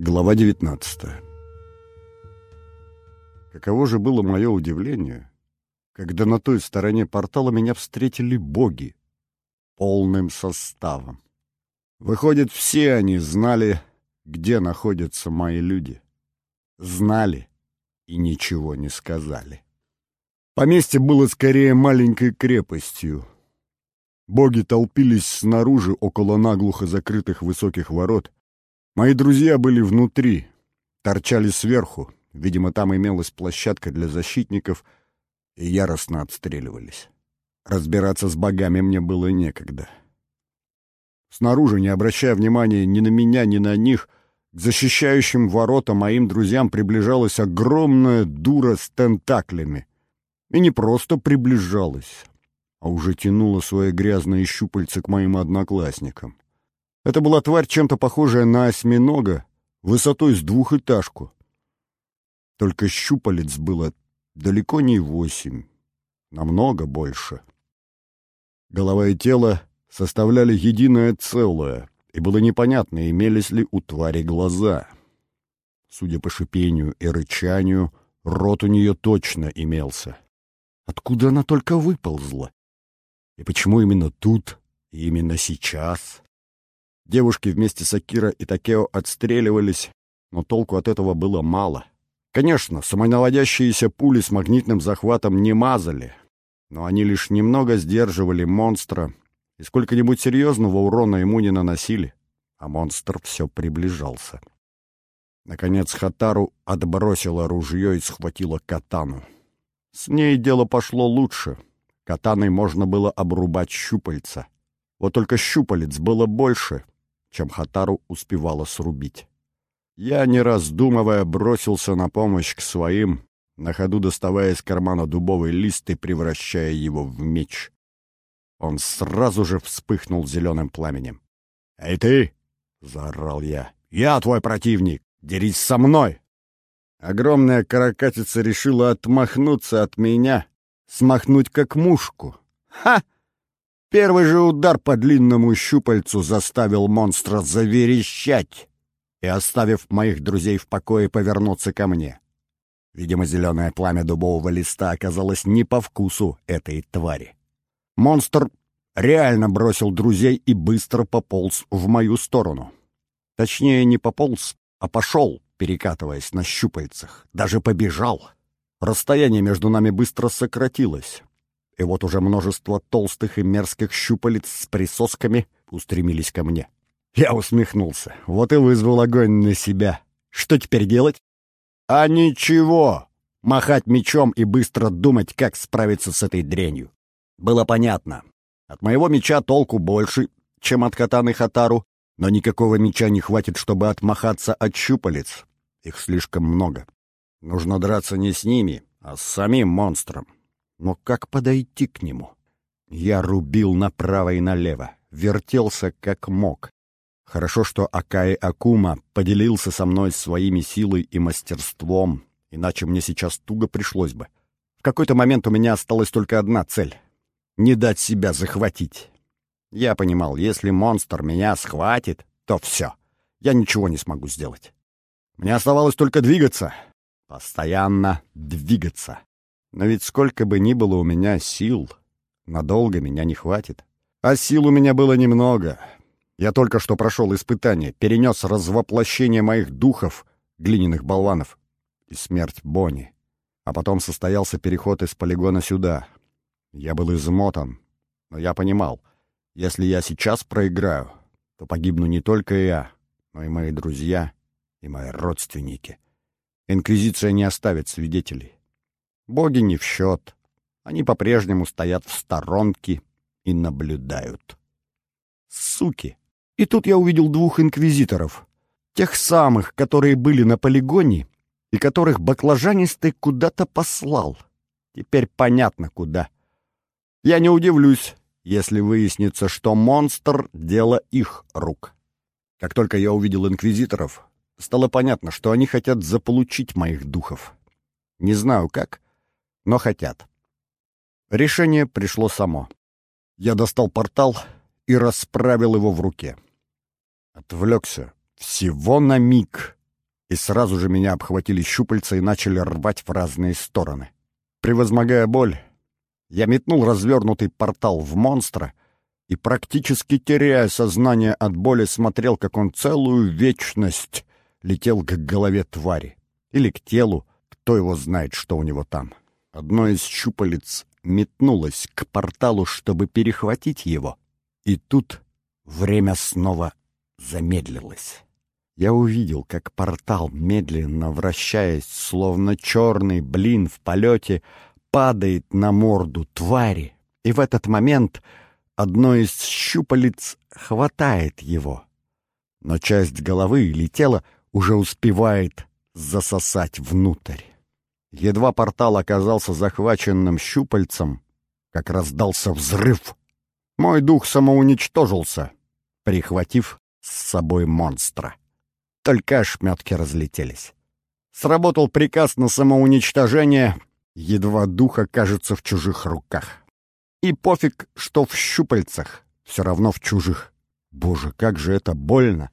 Глава 19 Каково же было мое удивление, когда на той стороне портала меня встретили боги полным составом. Выходит, все они знали, где находятся мои люди. Знали и ничего не сказали. Поместье было скорее маленькой крепостью. Боги толпились снаружи около наглухо закрытых высоких ворот — Мои друзья были внутри, торчали сверху, видимо, там имелась площадка для защитников, и яростно отстреливались. Разбираться с богами мне было некогда. Снаружи, не обращая внимания ни на меня, ни на них, к защищающим ворота моим друзьям приближалась огромная дура с тентаклями. И не просто приближалась, а уже тянула свои грязные щупальца к моим одноклассникам. Это была тварь, чем-то похожая на осьминога, высотой с двухэтажку. Только щупалец было далеко не восемь, намного больше. Голова и тело составляли единое целое, и было непонятно, имелись ли у твари глаза. Судя по шипению и рычанию, рот у нее точно имелся. Откуда она только выползла? И почему именно тут и именно сейчас? Девушки вместе с Акира и Такео отстреливались, но толку от этого было мало. Конечно, самонаводящиеся пули с магнитным захватом не мазали, но они лишь немного сдерживали монстра и сколько-нибудь серьезного урона ему не наносили, а монстр все приближался. Наконец Хатару отбросила ружье и схватила катану. С ней дело пошло лучше. Катаной можно было обрубать щупальца. Вот только щупалец было больше, чем Хатару успевала срубить. Я, не раздумывая, бросился на помощь к своим, на ходу доставая из кармана дубовый лист и превращая его в меч. Он сразу же вспыхнул зеленым пламенем. «Эй ты!» — заорал я. «Я твой противник! Дерись со мной!» Огромная каракатица решила отмахнуться от меня, смахнуть как мушку. «Ха!» Первый же удар по длинному щупальцу заставил монстра заверещать и, оставив моих друзей в покое, повернуться ко мне. Видимо, зеленое пламя дубового листа оказалось не по вкусу этой твари. Монстр реально бросил друзей и быстро пополз в мою сторону. Точнее, не пополз, а пошел, перекатываясь на щупальцах. Даже побежал. Расстояние между нами быстро сократилось и вот уже множество толстых и мерзких щупалец с присосками устремились ко мне. Я усмехнулся. Вот и вызвал огонь на себя. Что теперь делать? А ничего! Махать мечом и быстро думать, как справиться с этой дрянью. Было понятно. От моего меча толку больше, чем от катаны Хатару, но никакого меча не хватит, чтобы отмахаться от щупалец. Их слишком много. Нужно драться не с ними, а с самим монстром. Но как подойти к нему? Я рубил направо и налево, вертелся как мог. Хорошо, что Акаи Акума поделился со мной своими силой и мастерством, иначе мне сейчас туго пришлось бы. В какой-то момент у меня осталась только одна цель — не дать себя захватить. Я понимал, если монстр меня схватит, то все, я ничего не смогу сделать. Мне оставалось только двигаться, постоянно двигаться. Но ведь сколько бы ни было у меня сил, надолго меня не хватит. А сил у меня было немного. Я только что прошел испытание, перенес развоплощение моих духов, глиняных болванов, и смерть Бонни. А потом состоялся переход из полигона сюда. Я был измотан, но я понимал, если я сейчас проиграю, то погибну не только я, но и мои друзья и мои родственники. Инквизиция не оставит свидетелей. Боги не в счет. Они по-прежнему стоят в сторонке и наблюдают. Суки! И тут я увидел двух инквизиторов. Тех самых, которые были на полигоне и которых баклажанистый куда-то послал. Теперь понятно, куда. Я не удивлюсь, если выяснится, что монстр — дело их рук. Как только я увидел инквизиторов, стало понятно, что они хотят заполучить моих духов. Не знаю как, но хотят. Решение пришло само. Я достал портал и расправил его в руке. Отвлекся всего на миг, и сразу же меня обхватили щупальца и начали рвать в разные стороны. Превозмогая боль, я метнул развернутый портал в монстра и, практически теряя сознание от боли, смотрел, как он целую вечность летел к голове твари. Или к телу, кто его знает, что у него там. Одно из щупалец метнулось к порталу, чтобы перехватить его. И тут время снова замедлилось. Я увидел, как портал, медленно вращаясь, словно черный блин в полете, падает на морду твари, и в этот момент одно из щупалец хватает его. Но часть головы или тела уже успевает засосать внутрь. Едва портал оказался захваченным щупальцем, как раздался взрыв. Мой дух самоуничтожился, прихватив с собой монстра. Только ошметки разлетелись. Сработал приказ на самоуничтожение, едва дух окажется в чужих руках. И пофиг, что в щупальцах, все равно в чужих. Боже, как же это больно!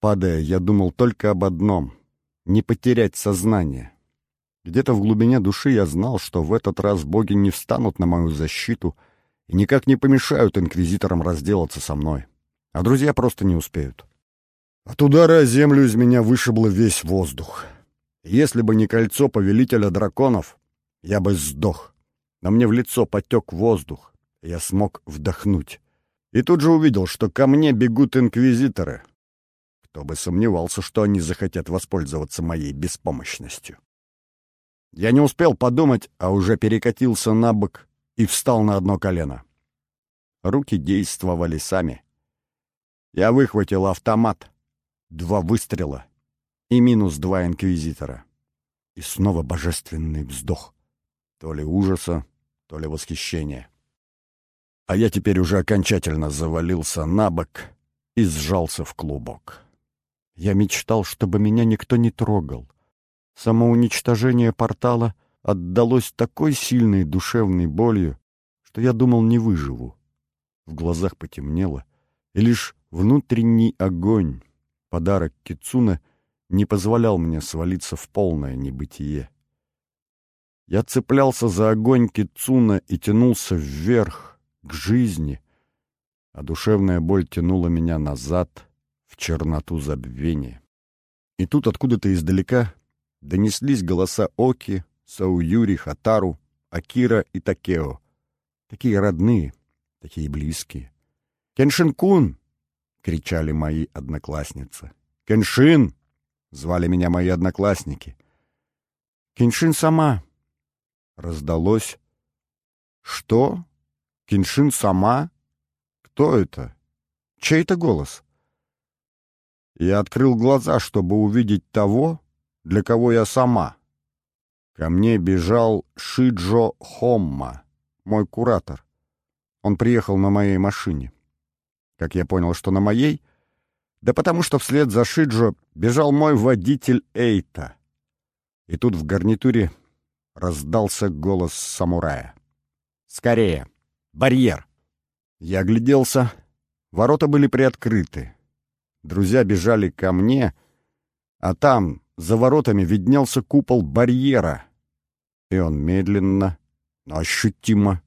Падая, я думал только об одном — не потерять сознание. Где-то в глубине души я знал, что в этот раз боги не встанут на мою защиту и никак не помешают инквизиторам разделаться со мной. А друзья просто не успеют. От удара о землю из меня вышибло весь воздух. Если бы не кольцо повелителя драконов, я бы сдох. Но мне в лицо потек воздух, я смог вдохнуть. И тут же увидел, что ко мне бегут инквизиторы. Кто бы сомневался, что они захотят воспользоваться моей беспомощностью. Я не успел подумать, а уже перекатился на бок и встал на одно колено. Руки действовали сами. Я выхватил автомат. Два выстрела и минус два инквизитора. И снова божественный вздох. То ли ужаса, то ли восхищения. А я теперь уже окончательно завалился на бок и сжался в клубок. Я мечтал, чтобы меня никто не трогал. Самоуничтожение портала отдалось такой сильной душевной болью, что я думал, не выживу. В глазах потемнело, и лишь внутренний огонь, подарок Кицуна, не позволял мне свалиться в полное небытие. Я цеплялся за огонь Кицуна и тянулся вверх, к жизни, а душевная боль тянула меня назад, в черноту забвения. И тут откуда-то издалека донеслись голоса Оки, Сауюри, Хатару, Акира и Такео. Такие родные, такие близкие. «Кеншин-кун!» — кричали мои одноклассницы. «Кеншин!» — звали меня мои одноклассники. «Кеншин сама!» Раздалось. «Что? Кеншин сама? Кто это? Чей это голос?» Я открыл глаза, чтобы увидеть того, для кого я сама. Ко мне бежал Шиджо Хомма, мой куратор. Он приехал на моей машине. Как я понял, что на моей? Да потому что вслед за Шиджо бежал мой водитель Эйта. И тут в гарнитуре раздался голос самурая. «Скорее! Барьер!» Я огляделся. Ворота были приоткрыты. Друзья бежали ко мне, а там, за воротами виднелся купол барьера, и он медленно, но ощутимо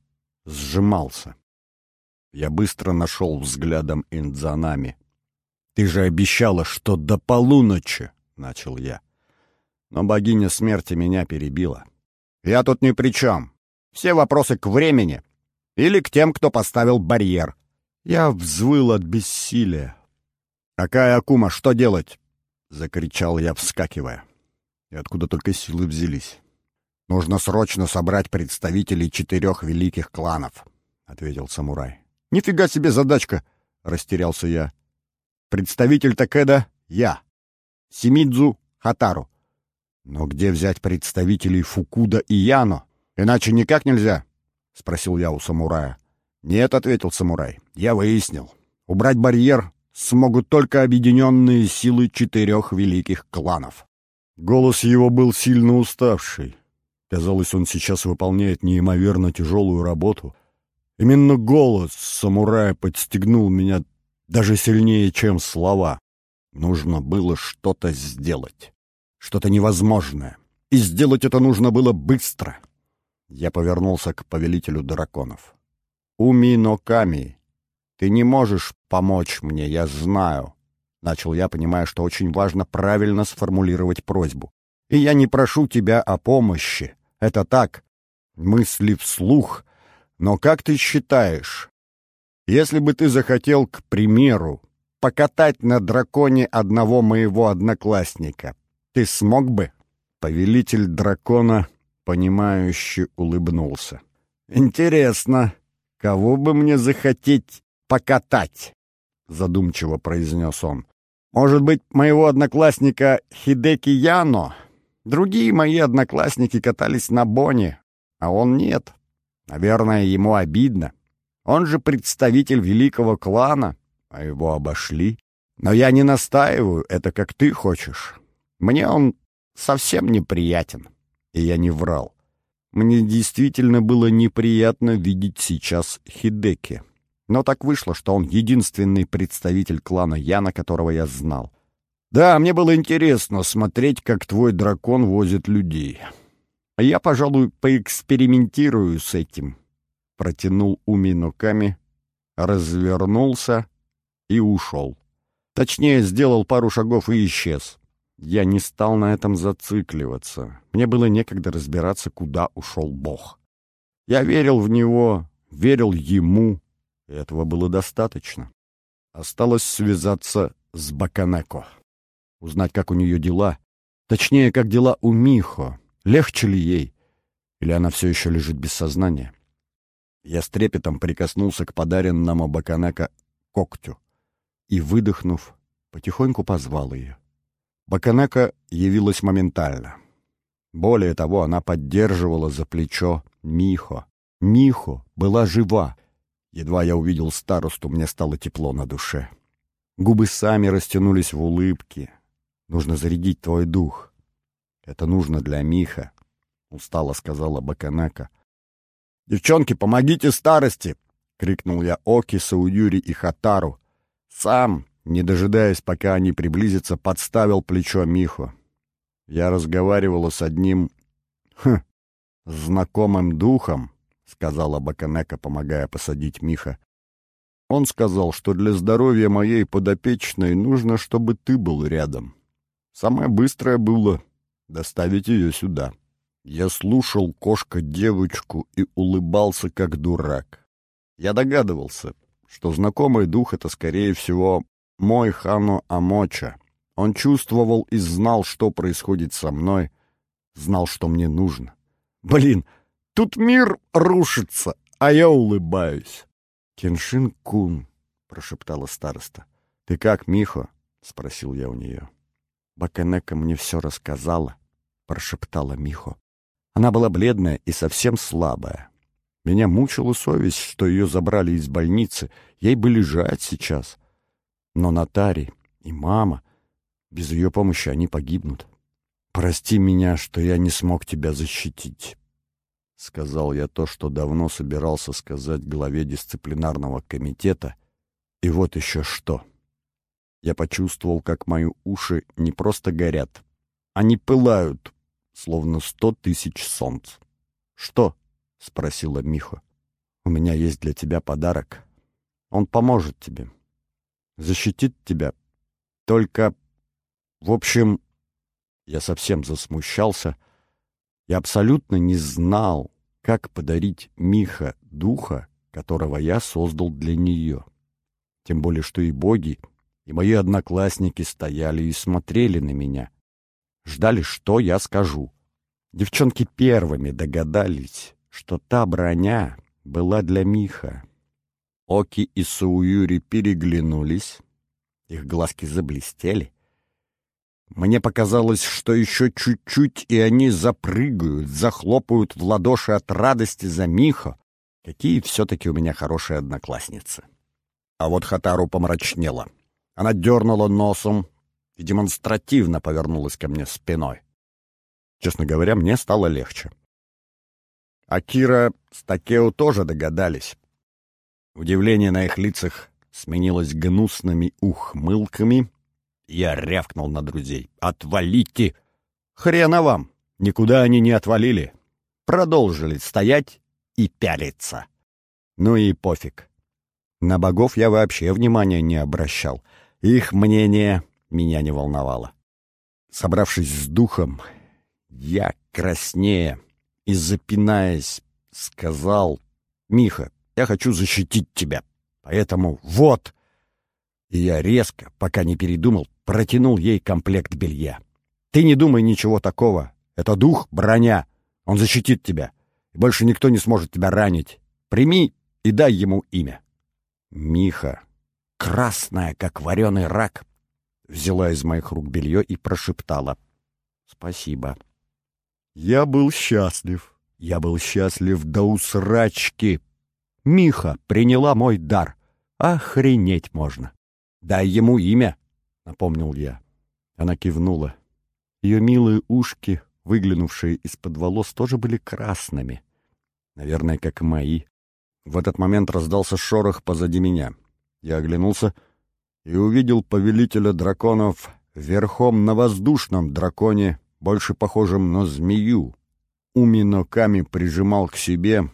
сжимался. Я быстро нашел взглядом Индзанами. «Ты же обещала, что до полуночи!» — начал я. Но богиня смерти меня перебила. «Я тут ни при чем. Все вопросы к времени или к тем, кто поставил барьер». Я взвыл от бессилия. «Акая Акума, что делать?» — закричал я, вскакивая. И откуда только силы взялись. «Нужно срочно собрать представителей четырех великих кланов», — ответил самурай. «Нифига себе задачка!» — растерялся я. «Представитель Такеда — я. Симидзу — Хатару. Но где взять представителей Фукуда и Яно? Иначе никак нельзя?» — спросил я у самурая. «Нет», — ответил самурай. «Я выяснил. Убрать барьер смогут только объединенные силы четырех великих кланов. Голос его был сильно уставший. Казалось, он сейчас выполняет неимоверно тяжелую работу. Именно голос самурая подстегнул меня даже сильнее, чем слова. Нужно было что-то сделать. что-то невозможное. И сделать это нужно было быстро. Я повернулся к повелителю драконов. «Уми но Ками, ты не можешь помочь мне, я знаю», — начал я, понимая, что очень важно правильно сформулировать просьбу. «И я не прошу тебя о помощи. Это так, мысли вслух. Но как ты считаешь, если бы ты захотел, к примеру, покатать на драконе одного моего одноклассника, ты смог бы?» Повелитель дракона, понимающе улыбнулся. «Интересно, кого бы мне захотеть покатать?» Задумчиво произнес он. «Может быть, моего одноклассника Хидеки Яно? Другие мои одноклассники катались на Боне, а он нет. Наверное, ему обидно. Он же представитель великого клана, а его обошли. Но я не настаиваю, это как ты хочешь. Мне он совсем неприятен. И я не врал. Мне действительно было неприятно видеть сейчас Хидеки. Но так вышло, что он единственный представитель клана Яна, которого я знал. Да, мне было интересно смотреть, как твой дракон возит людей. Я, пожалуй, поэкспериментирую с этим. Протянул Уми ноками, развернулся и ушел. Точнее, сделал пару шагов и исчез. Я не стал на этом зацикливаться. Мне было некогда разбираться, куда ушел Бог. Я верил в него, верил ему, этого было достаточно. Осталось связаться с Баканеко. Узнать, как у нее дела. Точнее, как дела у Михо. Легче ли ей? Или она все еще лежит без сознания? Я с трепетом прикоснулся к подаренному Баканека когтю и, выдохнув, потихоньку позвал ее. Баканека явилась моментально. Более того, она поддерживала за плечо Михо. Михо была жива. Едва я увидел старосту, мне стало тепло на душе. Губы сами растянулись в улыбке. Нужно зарядить твой дух. Это нужно для Миха, — устало сказала Баканека. «Девчонки, помогите старости!» — крикнул я Оки, Сауюри и Хатару. Сам не дожидаясь, пока они приблизятся, подставил плечо Миху. Я разговаривала с одним... Хм, знакомым духом, — сказала Баканека, помогая посадить Миха. Он сказал, что для здоровья моей подопечной нужно, чтобы ты был рядом. Самое быстрое было доставить ее сюда. Я слушал кошка-девочку и улыбался, как дурак. Я догадывался, что знакомый дух — это, скорее всего, мой Хану Амоча. Он чувствовал и знал, что происходит со мной, знал, что мне нужно. Блин, тут мир рушится, а я улыбаюсь. «Кеншин-кун», — прошептала староста. «Ты как, Михо?» — спросил я у нее. «Баканека мне все рассказала», — прошептала Михо. Она была бледная и совсем слабая. Меня мучила совесть, что ее забрали из больницы. Ей бы лежать сейчас. Но Натари и мама, без ее помощи они погибнут. «Прости меня, что я не смог тебя защитить», — сказал я то, что давно собирался сказать главе дисциплинарного комитета. И вот еще что. Я почувствовал, как мои уши не просто горят, они пылают, словно сто тысяч солнц. «Что?» — спросила Миха. «У меня есть для тебя подарок. Он поможет тебе защитит тебя. Только, в общем, я совсем засмущался. Я абсолютно не знал, как подарить Миха духа, которого я создал для нее. Тем более, что и боги, и мои одноклассники стояли и смотрели на меня. Ждали, что я скажу. Девчонки первыми догадались, что та броня была для Миха. Оки и Сауюри переглянулись. Их глазки заблестели. Мне показалось, что еще чуть-чуть, и они запрыгают, захлопают в ладоши от радости за Михо. Какие все-таки у меня хорошие одноклассницы. А вот Хатару помрачнела. Она дернула носом и демонстративно повернулась ко мне спиной. Честно говоря, мне стало легче. Акира с Такео тоже догадались. Удивление на их лицах сменилось гнусными ухмылками. Я рявкнул на друзей. «Отвалите! Хрена вам! Никуда они не отвалили. Продолжили стоять и пялиться. Ну и пофиг. На богов я вообще внимания не обращал. Их мнение меня не волновало. Собравшись с духом, я, краснея и запинаясь, сказал, «Миха, я хочу защитить тебя, поэтому вот!» И я резко, пока не передумал, протянул ей комплект белья. «Ты не думай ничего такого. Это дух — броня. Он защитит тебя. И больше никто не сможет тебя ранить. Прими и дай ему имя». Миха, красная, как вареный рак, взяла из моих рук белье и прошептала «Спасибо». Я был счастлив. Я был счастлив до усрачки. Миха приняла мой дар. Охренеть можно. «Дай ему имя», — напомнил я. Она кивнула. Ее милые ушки, выглянувшие из-под волос, тоже были красными. Наверное, как мои. В этот момент раздался шорох позади меня. Я оглянулся и увидел повелителя драконов верхом на воздушном драконе, больше похожем на змею. Уминоками прижимал к себе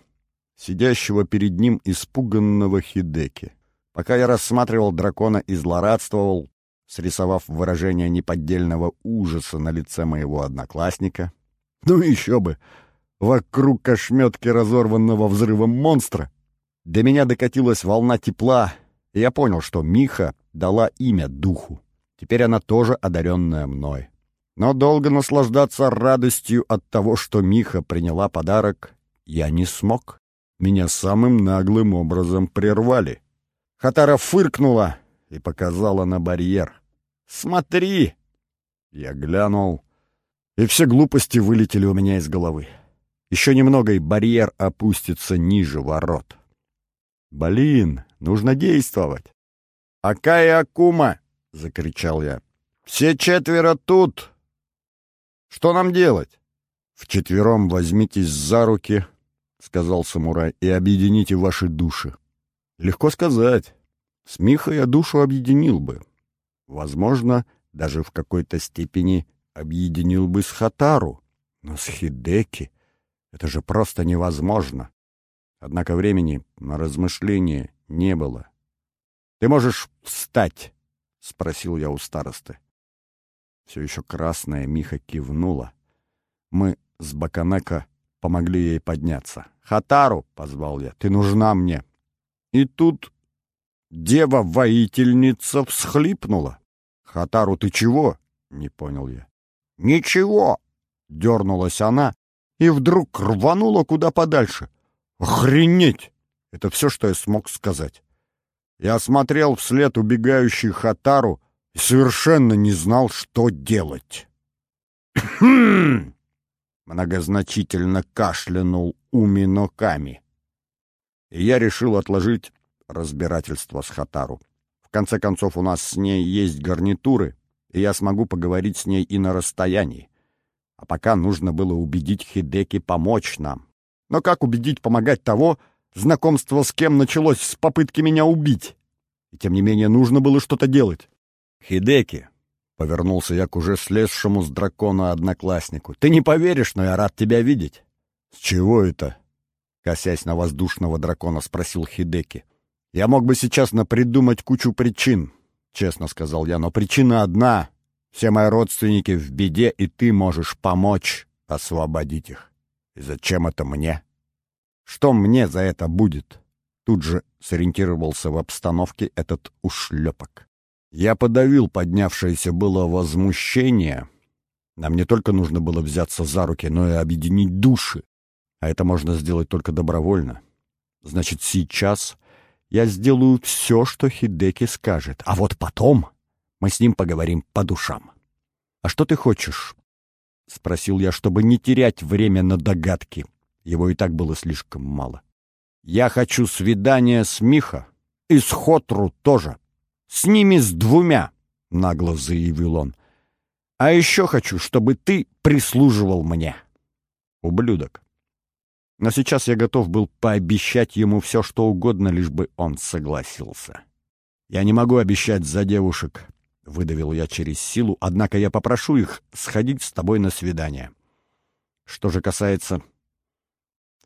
сидящего перед ним испуганного Хидеки. Пока я рассматривал дракона и злорадствовал, срисовав выражение неподдельного ужаса на лице моего одноклассника. Ну еще бы! Вокруг кошметки разорванного взрывом монстра до меня докатилась волна тепла, и я понял, что Миха дала имя духу. Теперь она тоже одаренная мной. Но долго наслаждаться радостью от того, что Миха приняла подарок, я не смог. Меня самым наглым образом прервали. Хатара фыркнула и показала на барьер. «Смотри!» Я глянул, и все глупости вылетели у меня из головы. Еще немного, и барьер опустится ниже ворот. «Блин, нужно действовать!» «Акая Акума!» — закричал я. «Все четверо тут! Что нам делать?» «Вчетвером возьмитесь за руки», — сказал самурай, — «и объедините ваши души. Легко сказать. С Михой я душу объединил бы. Возможно, даже в какой-то степени объединил бы с Хатару. Но с Хидеки это же просто невозможно. Однако времени на размышления не было. «Ты можешь встать?» — спросил я у старосты. Все еще красная Миха кивнула. Мы с Баканека помогли ей подняться. «Хатару!» — позвал я. «Ты нужна мне!» И тут дева-воительница всхлипнула. «Хатару, ты чего?» — не понял я. «Ничего!» — дернулась она и вдруг рванула куда подальше. «Охренеть!» — это все, что я смог сказать. Я смотрел вслед убегающей Хатару и совершенно не знал, что делать. Многозначительно кашлянул Уминоками и я решил отложить разбирательство с Хатару. В конце концов, у нас с ней есть гарнитуры, и я смогу поговорить с ней и на расстоянии. А пока нужно было убедить Хидеки помочь нам. Но как убедить помогать того, знакомство с кем началось с попытки меня убить? И тем не менее нужно было что-то делать. «Хидеки», — повернулся я к уже слезшему с дракона однокласснику, — «ты не поверишь, но я рад тебя видеть». «С чего это?» косясь на воздушного дракона, спросил Хидеки. «Я мог бы сейчас напридумать кучу причин», — честно сказал я, — «но причина одна. Все мои родственники в беде, и ты можешь помочь освободить их. И зачем это мне? Что мне за это будет?» Тут же сориентировался в обстановке этот ушлепок. Я подавил поднявшееся было возмущение. Нам не только нужно было взяться за руки, но и объединить души. А это можно сделать только добровольно. Значит, сейчас я сделаю все, что Хидеки скажет. А вот потом мы с ним поговорим по душам. «А что ты хочешь?» — спросил я, чтобы не терять время на догадки. Его и так было слишком мало. «Я хочу свидания с Миха и с Хотру тоже. С ними с двумя», — нагло заявил он. «А еще хочу, чтобы ты прислуживал мне». «Ублюдок». Но сейчас я готов был пообещать ему все, что угодно, лишь бы он согласился. Я не могу обещать за девушек. — выдавил я через силу, «однако я попрошу их сходить с тобой на свидание. Что же касается...»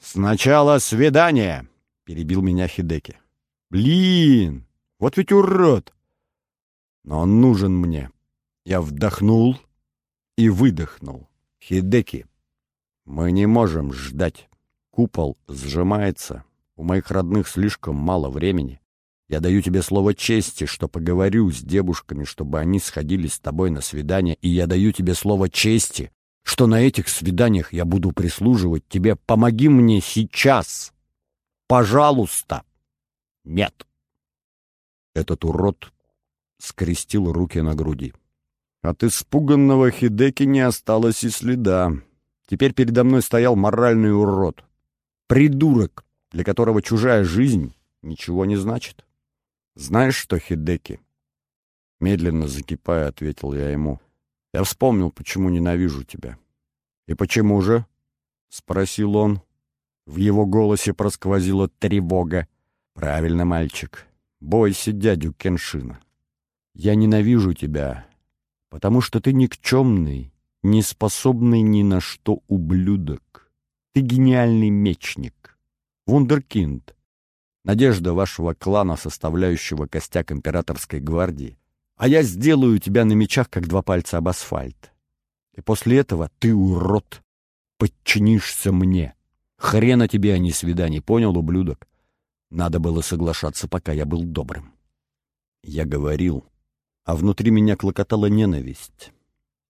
«Сначала свидание!» — перебил меня Хидеки. «Блин, вот ведь урод!» «Но он нужен мне». Я вдохнул и выдохнул. «Хидеки, мы не можем ждать. Купол сжимается. У моих родных слишком мало времени. Я даю тебе слово чести, что поговорю с девушками, чтобы они сходили с тобой на свидание, и я даю тебе слово чести, что на этих свиданиях я буду прислуживать тебе. Помоги мне сейчас. Пожалуйста. Нет. Этот урод скрестил руки на груди. От испуганного Хидеки не осталось и следа. Теперь передо мной стоял моральный урод. Придурок, для которого чужая жизнь ничего не значит. «Знаешь что, Хидеки?» Медленно закипая, ответил я ему. «Я вспомнил, почему ненавижу тебя». «И почему же?» — спросил он. В его голосе просквозила тревога. «Правильно, мальчик. Бойся дядю Кеншина. Я ненавижу тебя, потому что ты никчемный, неспособный ни на что ублюдок. Ты гениальный мечник, вундеркинд, надежда вашего клана, составляющего костяк императорской гвардии, а я сделаю тебя на мечах, как два пальца об асфальт. И после этого ты, урод, подчинишься мне. Хрена тебе, а не свиданий, понял, ублюдок? Надо было соглашаться, пока я был добрым. Я говорил, а внутри меня клокотала ненависть.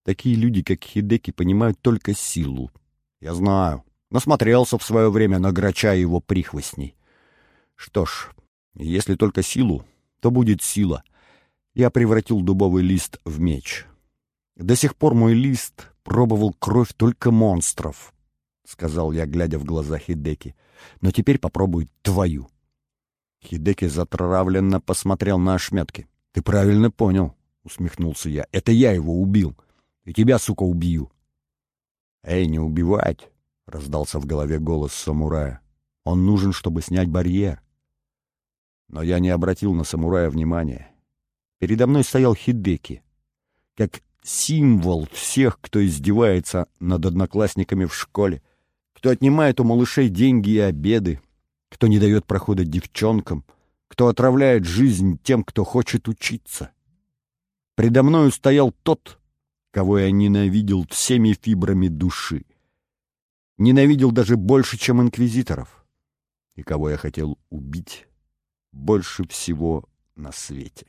Такие люди, как Хидеки, понимают только силу. Я знаю, насмотрелся в свое время на Грача и его прихвостней. Что ж, если только силу, то будет сила. Я превратил дубовый лист в меч. До сих пор мой лист пробовал кровь только монстров, — сказал я, глядя в глаза Хидеки. Но теперь попробуй твою. Хидеки затравленно посмотрел на ошметки. Ты правильно понял, — усмехнулся я. Это я его убил. И тебя, сука, убью. Эй, не убивать, — раздался в голове голос самурая. Он нужен, чтобы снять барьер. Но я не обратил на самурая внимания. Передо мной стоял Хидеки, как символ всех, кто издевается над одноклассниками в школе, кто отнимает у малышей деньги и обеды, кто не дает прохода девчонкам, кто отравляет жизнь тем, кто хочет учиться. Предо мною стоял тот, кого я ненавидел всеми фибрами души. Ненавидел даже больше, чем инквизиторов, и кого я хотел убить больше всего на свете.